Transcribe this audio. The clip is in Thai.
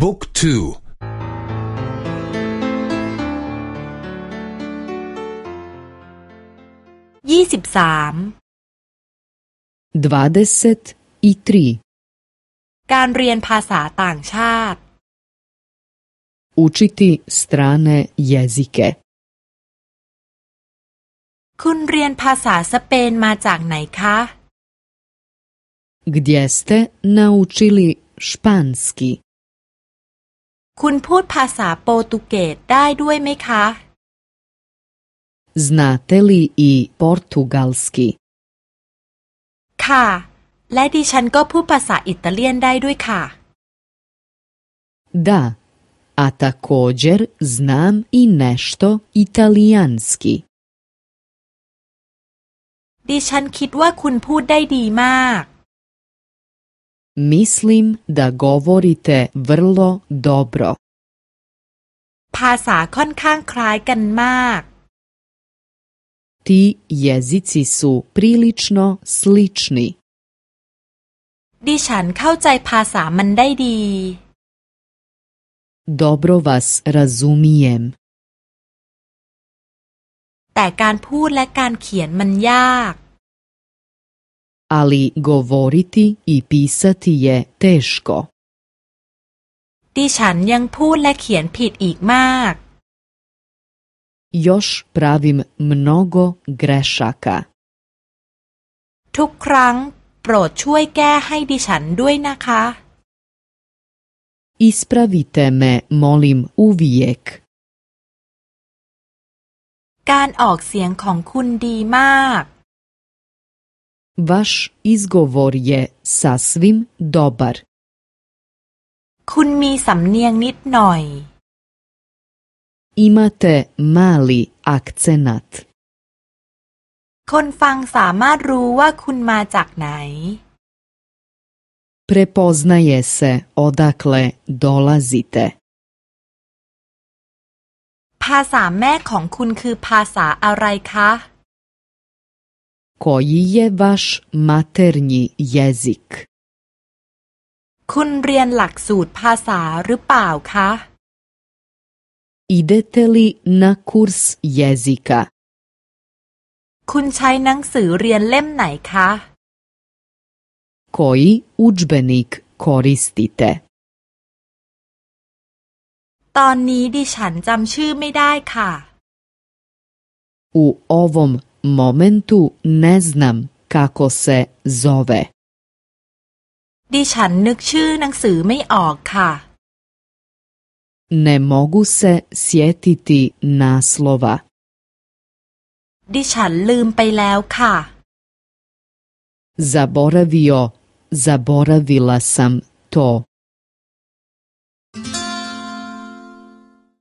บุ๊กทูยี่สิบสามดวาเดสตอีทรีการเรียนภาษาต่างชาติ Učiti strane jezike คุณเรียนภาษาสเปนมาจากไหนคะ Gdje ste naučili španski? คุณพูดภาษาโปรตุเกสได้ด้วยไหมคะ Znate li i portugalski? ค่ะ และดิฉันก็พูดภาษาอิตาเลียนได้ด้วยค่ะ Da, a također znam i nešto italijanski. ดิฉันคิดว่าคุณพูดได้ดีมาก Mislim da govorite vrlo dobro. ภาษาค่อนข้างคล้ายกันมาก Ti jezici su prilično slični. ดิฉันเข้าใจภาษามันได้ดี Dobro vas razumijem. แต่การพูดและการเขียนมันยาก Ali govoriti i pisati je teško. ดิฉันยังพูดและเขียนผิดอีกมาก Još pravim mnogo grešaka. ทุกครั้ง โปรดช่วยแก้ให้ดิฉันด้วยนะคะ Ispravite me, molim, uvijek. การออกเสียงของคุณดีมาก Vaš izgovor je sasvim dobar. คุณมีสำเนียงนิดหน่อย Imate mali akcenat. คนฟังสามารถรู้ว่าคุณมาจากไหน Prepoznaje se odakle dolazite. ภาษาแม่ของคุณคือภาษาอะไรคะ Koji je vaš maternji jezik? คุณเรียนหลักสูตรภาษาหรือเปล่าคะ Idete li na kurs jezika? คุณใช้หนังสือเรียนเล่มไหนคะ Koji udžbenik koristite? ตอนนี้ดิฉันจำชื่อไม่ได้ค่ะ U ovom momentu ne znam kako se zove. ดิฉันนึกชื่อหนังสือไม่ออกค่ะ Ne mogu se sjetiti naslova. ดิฉันลืมไปแล้วค่ะ Zaboravio, zaboravila sam to.